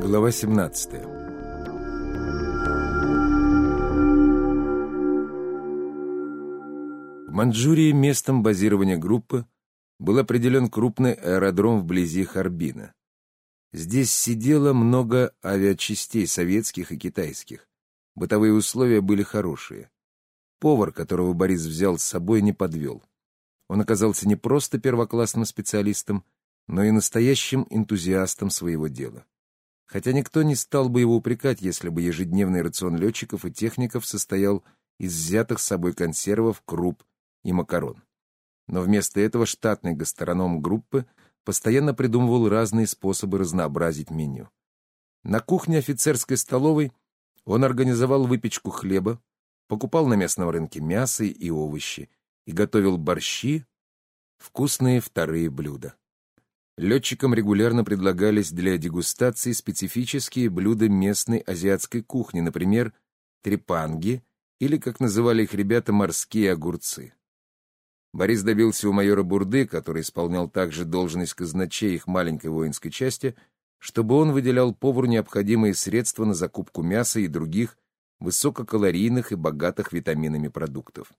Глава 17 В Манчжурии местом базирования группы был определен крупный аэродром вблизи Харбина. Здесь сидело много авиачастей советских и китайских. Бытовые условия были хорошие. Повар, которого Борис взял с собой, не подвел. Он оказался не просто первоклассным специалистом, но и настоящим энтузиастом своего дела. Хотя никто не стал бы его упрекать, если бы ежедневный рацион летчиков и техников состоял из взятых с собой консервов, круп и макарон. Но вместо этого штатный гастроном группы постоянно придумывал разные способы разнообразить меню. На кухне офицерской столовой он организовал выпечку хлеба, покупал на местном рынке мясо и овощи и готовил борщи, вкусные вторые блюда. Летчикам регулярно предлагались для дегустации специфические блюда местной азиатской кухни, например, трепанги или, как называли их ребята, морские огурцы. Борис добился у майора Бурды, который исполнял также должность казначей их маленькой воинской части, чтобы он выделял повару необходимые средства на закупку мяса и других высококалорийных и богатых витаминами продуктов.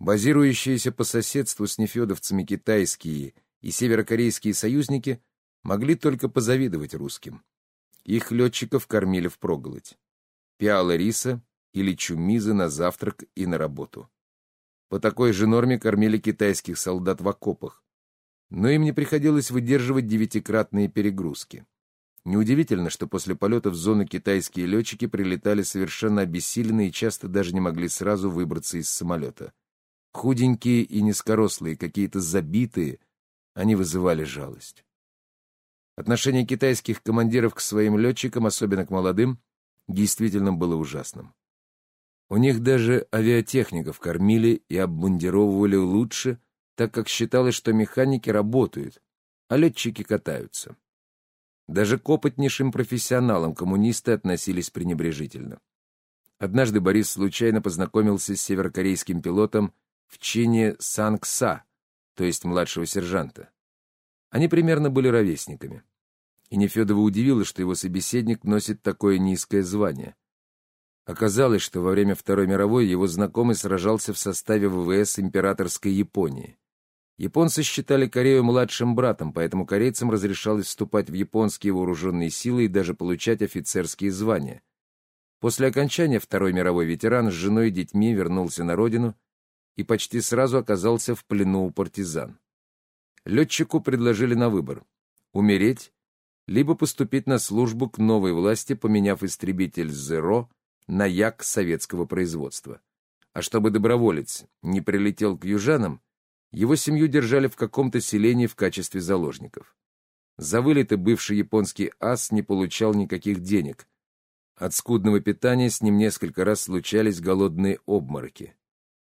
Базирующиеся по соседству с нефедовцами китайские и северокорейские союзники могли только позавидовать русским. Их летчиков кормили впроголодь. Пиала риса или чумизы на завтрак и на работу. По такой же норме кормили китайских солдат в окопах. Но им не приходилось выдерживать девятикратные перегрузки. Неудивительно, что после полета в зону китайские летчики прилетали совершенно обессиленные и часто даже не могли сразу выбраться из самолета. Худенькие и низкорослые, какие-то забитые, они вызывали жалость. Отношение китайских командиров к своим летчикам, особенно к молодым, действительно было ужасным. У них даже авиатехников кормили и обмундировывали лучше, так как считалось, что механики работают, а летчики катаются. Даже к опытнейшим профессионалам коммунисты относились пренебрежительно. Однажды Борис случайно познакомился с северокорейским пилотом в чине Сангса, то есть младшего сержанта. Они примерно были ровесниками. И Нефедова удивило, что его собеседник носит такое низкое звание. Оказалось, что во время Второй мировой его знакомый сражался в составе ВВС императорской Японии. Японцы считали Корею младшим братом, поэтому корейцам разрешалось вступать в японские вооруженные силы и даже получать офицерские звания. После окончания Второй мировой ветеран с женой и детьми вернулся на родину и почти сразу оказался в плену у партизан. Летчику предложили на выбор — умереть, либо поступить на службу к новой власти, поменяв истребитель «Зеро» на як советского производства. А чтобы доброволец не прилетел к южанам, его семью держали в каком-то селении в качестве заложников. За вылеты бывший японский ас не получал никаких денег. От скудного питания с ним несколько раз случались голодные обмороки.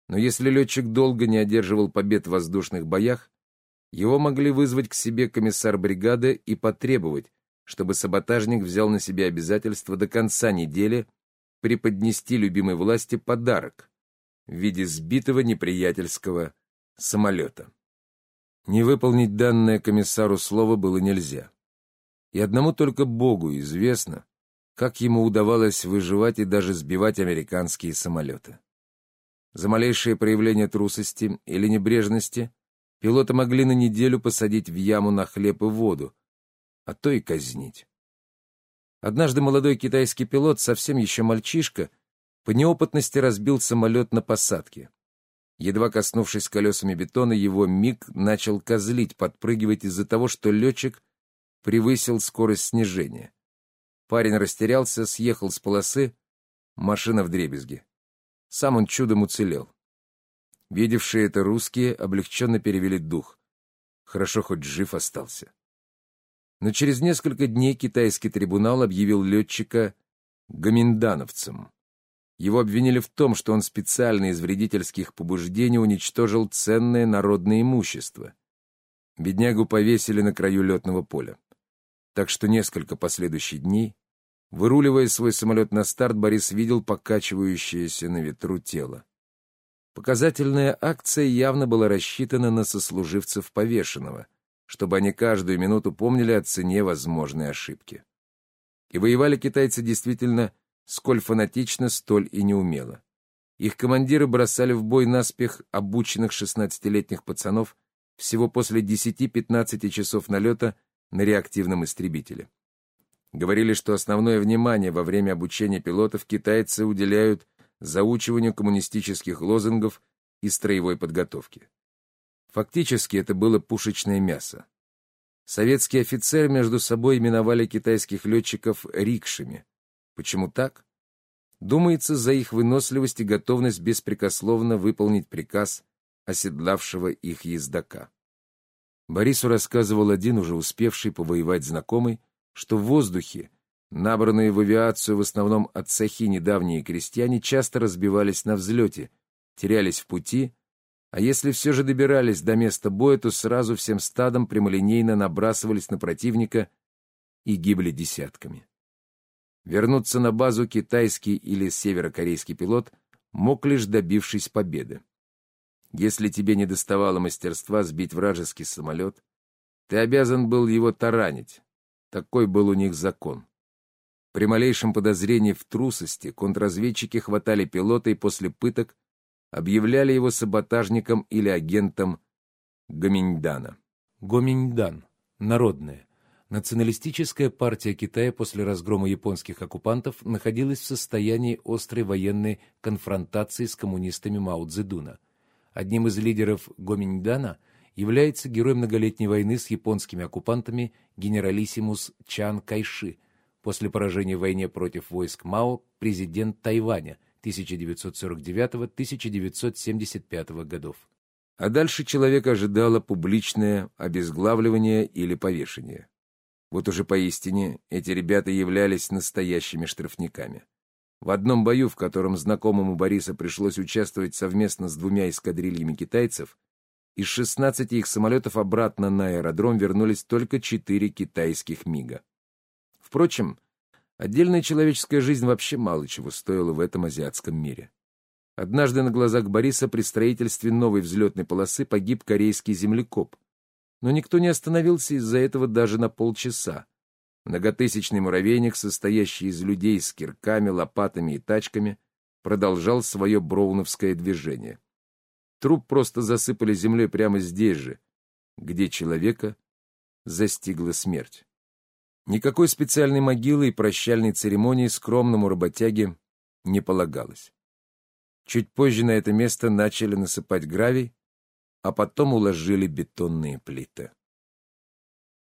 Но если летчик долго не одерживал побед в воздушных боях, его могли вызвать к себе комиссар бригады и потребовать, чтобы саботажник взял на себя обязательство до конца недели преподнести любимой власти подарок в виде сбитого неприятельского самолета. Не выполнить данное комиссару слово было нельзя. И одному только Богу известно, как ему удавалось выживать и даже сбивать американские самолеты. За малейшее проявление трусости или небрежности пилота могли на неделю посадить в яму на хлеб и воду, а то и казнить. Однажды молодой китайский пилот, совсем еще мальчишка, по неопытности разбил самолет на посадке. Едва коснувшись колесами бетона, его миг начал козлить, подпрыгивать из-за того, что летчик превысил скорость снижения. Парень растерялся, съехал с полосы, машина в дребезге. Сам он чудом уцелел. Видевшие это русские облегченно перевели дух. Хорошо, хоть жив остался но через несколько дней китайский трибунал объявил летчика гоминдановцем. Его обвинили в том, что он специально из вредительских побуждений уничтожил ценное народное имущество. Беднягу повесили на краю летного поля. Так что несколько последующих дней, выруливая свой самолет на старт, Борис видел покачивающееся на ветру тело. Показательная акция явно была рассчитана на сослуживцев повешенного — чтобы они каждую минуту помнили о цене возможной ошибки. И воевали китайцы действительно сколь фанатично, столь и неумело. Их командиры бросали в бой наспех обученных 16-летних пацанов всего после 10-15 часов налета на реактивном истребителе. Говорили, что основное внимание во время обучения пилотов китайцы уделяют заучиванию коммунистических лозунгов и строевой подготовки. Фактически это было пушечное мясо. Советские офицеры между собой именовали китайских летчиков рикшами. Почему так? Думается, за их выносливость и готовность беспрекословно выполнить приказ оседлавшего их ездока. Борису рассказывал один уже успевший повоевать знакомый, что в воздухе, набранные в авиацию в основном от цехи недавние крестьяне, часто разбивались на взлете, терялись в пути, а если все же добирались до места боя, то сразу всем стадом прямолинейно набрасывались на противника и гибли десятками. Вернуться на базу китайский или северокорейский пилот мог лишь добившись победы. Если тебе не доставало мастерства сбить вражеский самолет, ты обязан был его таранить. Такой был у них закон. При малейшем подозрении в трусости контрразведчики хватали пилота и после пыток объявляли его саботажником или агентом Гоминьдана. Гоминьдан. Народная. Националистическая партия Китая после разгрома японских оккупантов находилась в состоянии острой военной конфронтации с коммунистами Мао Цзэдуна. Одним из лидеров Гоминьдана является герой многолетней войны с японскими оккупантами генералиссимус Чан Кайши, после поражения в войне против войск Мао президент Тайваня 1949-1975 годов. А дальше человека ожидало публичное обезглавливание или повешение. Вот уже поистине эти ребята являлись настоящими штрафниками. В одном бою, в котором знакомому Бориса пришлось участвовать совместно с двумя эскадрильями китайцев, из 16 их самолетов обратно на аэродром вернулись только 4 китайских МиГа. Впрочем, отдельная человеческая жизнь вообще мало чего стоила в этом азиатском мире. Однажды на глазах Бориса при строительстве новой взлетной полосы погиб корейский землекоп, но никто не остановился из-за этого даже на полчаса. Многотысячный муравейник, состоящий из людей с кирками, лопатами и тачками, продолжал свое броуновское движение. Труп просто засыпали землей прямо здесь же, где человека застигла смерть. Никакой специальной могилы и прощальной церемонии скромному работяге не полагалось. Чуть позже на это место начали насыпать гравий, а потом уложили бетонные плиты.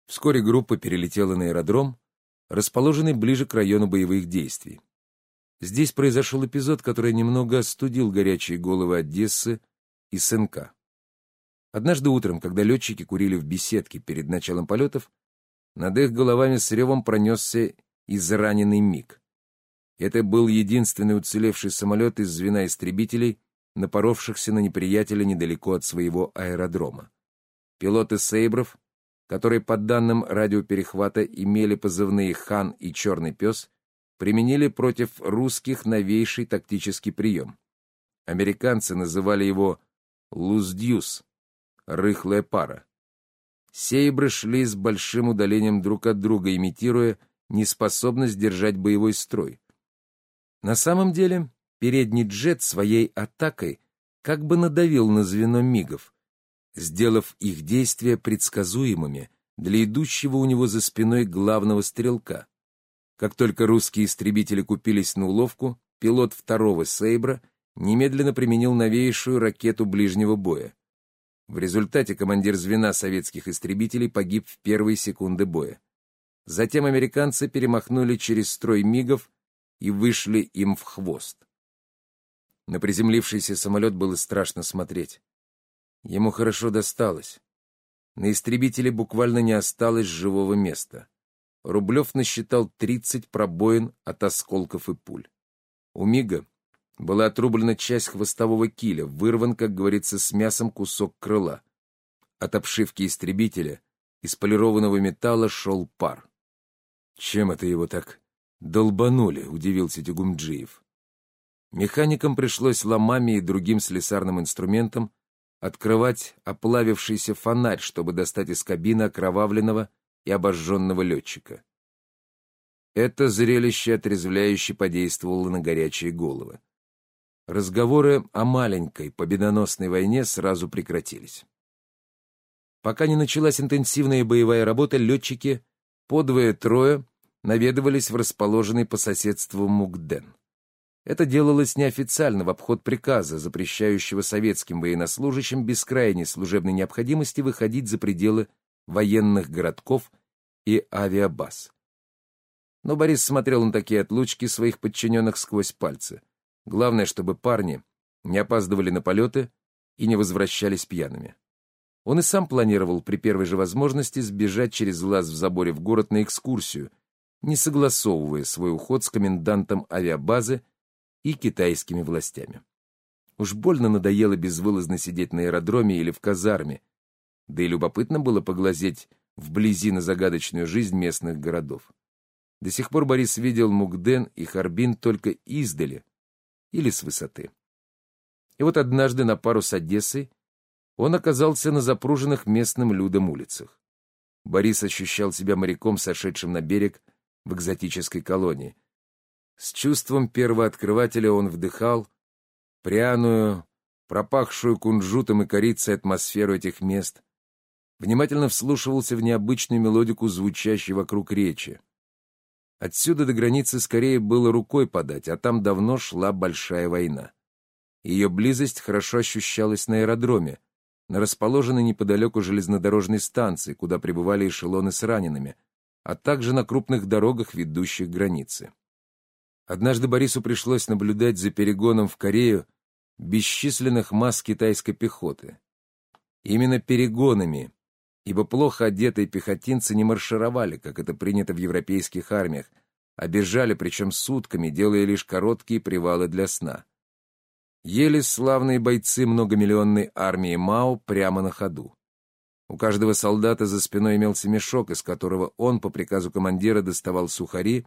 Вскоре группа перелетела на аэродром, расположенный ближе к району боевых действий. Здесь произошел эпизод, который немного остудил горячие головы Одессы и СНК. Однажды утром, когда летчики курили в беседке перед началом полетов, над их головами с ревом пронесся израненный МиГ. Это был единственный уцелевший самолет из звена истребителей, напоровшихся на неприятеля недалеко от своего аэродрома. Пилоты «Сейбров», которые, по данным радиоперехвата, имели позывные «Хан» и «Черный пес», применили против русских новейший тактический прием. Американцы называли его «луздьюс» — «рыхлая пара». Сейбры шли с большим удалением друг от друга, имитируя неспособность держать боевой строй. На самом деле Передний джет своей атакой как бы надавил на звено мигов, сделав их действия предсказуемыми для идущего у него за спиной главного стрелка. Как только русские истребители купились на уловку, пилот второго «Сейбра» немедленно применил новейшую ракету ближнего боя. В результате командир звена советских истребителей погиб в первые секунды боя. Затем американцы перемахнули через строй мигов и вышли им в хвост. На приземлившийся самолет было страшно смотреть. Ему хорошо досталось. На истребителе буквально не осталось живого места. Рублев насчитал 30 пробоин от осколков и пуль. У Мига была отрублена часть хвостового киля, вырван, как говорится, с мясом кусок крыла. От обшивки истребителя из полированного металла шел пар. «Чем это его так долбанули?» — удивился Тюгумджиев. Механикам пришлось ломами и другим слесарным инструментом открывать оплавившийся фонарь, чтобы достать из кабины окровавленного и обожженного летчика. Это зрелище отрезвляюще подействовало на горячие головы. Разговоры о маленькой победоносной войне сразу прекратились. Пока не началась интенсивная боевая работа, летчики, подвое-трое, наведывались в расположенный по соседству Мукден. Это делалось неофициально в обход приказа, запрещающего советским военнослужащим без крайней служебной необходимости выходить за пределы военных городков и авиабаз. Но Борис смотрел на такие отлучки своих подчиненных сквозь пальцы. Главное, чтобы парни не опаздывали на полеты и не возвращались пьяными. Он и сам планировал при первой же возможности сбежать через лаз в заборе в город на экскурсию, не согласовывая свой уход с комендантом авиабазы и китайскими властями. Уж больно надоело безвылазно сидеть на аэродроме или в казарме, да и любопытно было поглазеть вблизи на загадочную жизнь местных городов. До сих пор Борис видел Мукден и Харбин только издали или с высоты. И вот однажды на пару с Одессой он оказался на запруженных местным людом улицах. Борис ощущал себя моряком, сошедшим на берег в экзотической колонии — с чувством первооткрывателя он вдыхал пряную, пропахшую кунжутом и корицей атмосферу этих мест, внимательно вслушивался в необычную мелодику, звучащей вокруг речи. Отсюда до границы скорее было рукой подать, а там давно шла большая война. Ее близость хорошо ощущалась на аэродроме, на расположенной неподалеку железнодорожной станции, куда прибывали эшелоны с ранеными, а также на крупных дорогах, ведущих к границе. Однажды Борису пришлось наблюдать за перегоном в Корею бесчисленных масс китайской пехоты. Именно перегонами, ибо плохо одетые пехотинцы не маршировали, как это принято в европейских армиях, а бежали, причем сутками, делая лишь короткие привалы для сна. Ели славные бойцы многомиллионной армии Мао прямо на ходу. У каждого солдата за спиной имелся мешок, из которого он, по приказу командира, доставал сухари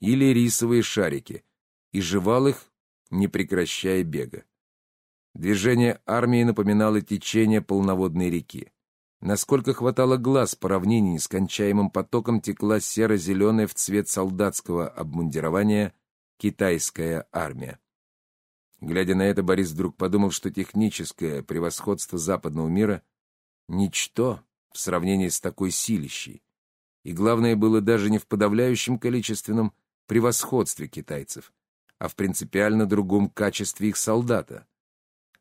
или рисовые шарики, и жевал их, не прекращая бега. Движение армии напоминало течение полноводной реки. Насколько хватало глаз по равнине нескончаемым потоком текла серо-зеленая в цвет солдатского обмундирования китайская армия. Глядя на это, Борис вдруг подумал, что техническое превосходство западного мира — ничто в сравнении с такой силищей. И главное было даже не в подавляющем количественном превосходстве китайцев, а в принципиально другом качестве их солдата.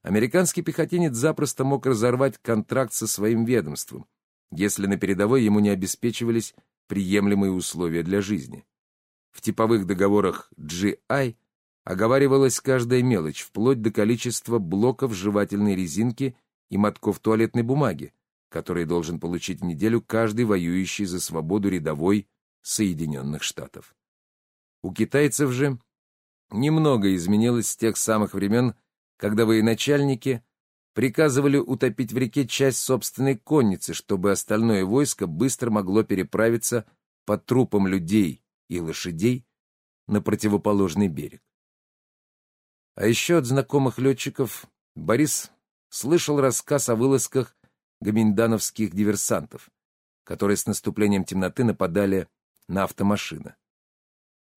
Американский пехотинец запросто мог разорвать контракт со своим ведомством, если на передовой ему не обеспечивались приемлемые условия для жизни. В типовых договорах GI оговаривалась каждая мелочь, вплоть до количества блоков жевательной резинки и мотков туалетной бумаги, которые должен получить в неделю каждый воюющий за свободу рядовой Соединенных Штатов. У китайцев же немного изменилось с тех самых времен, когда военачальники приказывали утопить в реке часть собственной конницы, чтобы остальное войско быстро могло переправиться по трупам людей и лошадей на противоположный берег. А еще от знакомых летчиков Борис слышал рассказ о вылазках гоминдановских диверсантов, которые с наступлением темноты нападали на автомашины.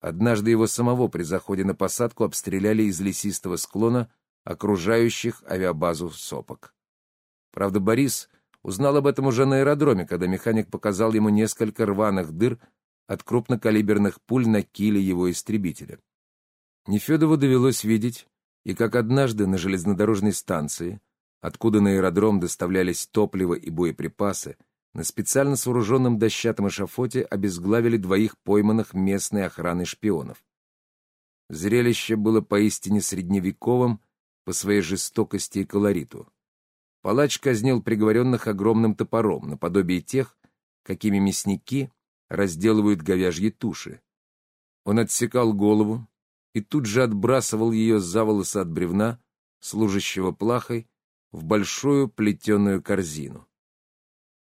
Однажды его самого при заходе на посадку обстреляли из лесистого склона окружающих авиабазу сопок. Правда, Борис узнал об этом уже на аэродроме, когда механик показал ему несколько рваных дыр от крупнокалиберных пуль на киле его истребителя. Нефедову довелось видеть, и как однажды на железнодорожной станции, откуда на аэродром доставлялись топливо и боеприпасы, на специально сооруженном дощатом эшафоте обезглавили двоих пойманных местной охраной шпионов. Зрелище было поистине средневековым по своей жестокости и колориту. Палач казнил приговоренных огромным топором, наподобие тех, какими мясники разделывают говяжьи туши. Он отсекал голову и тут же отбрасывал ее за волосы от бревна, служащего плахой, в большую плетеную корзину.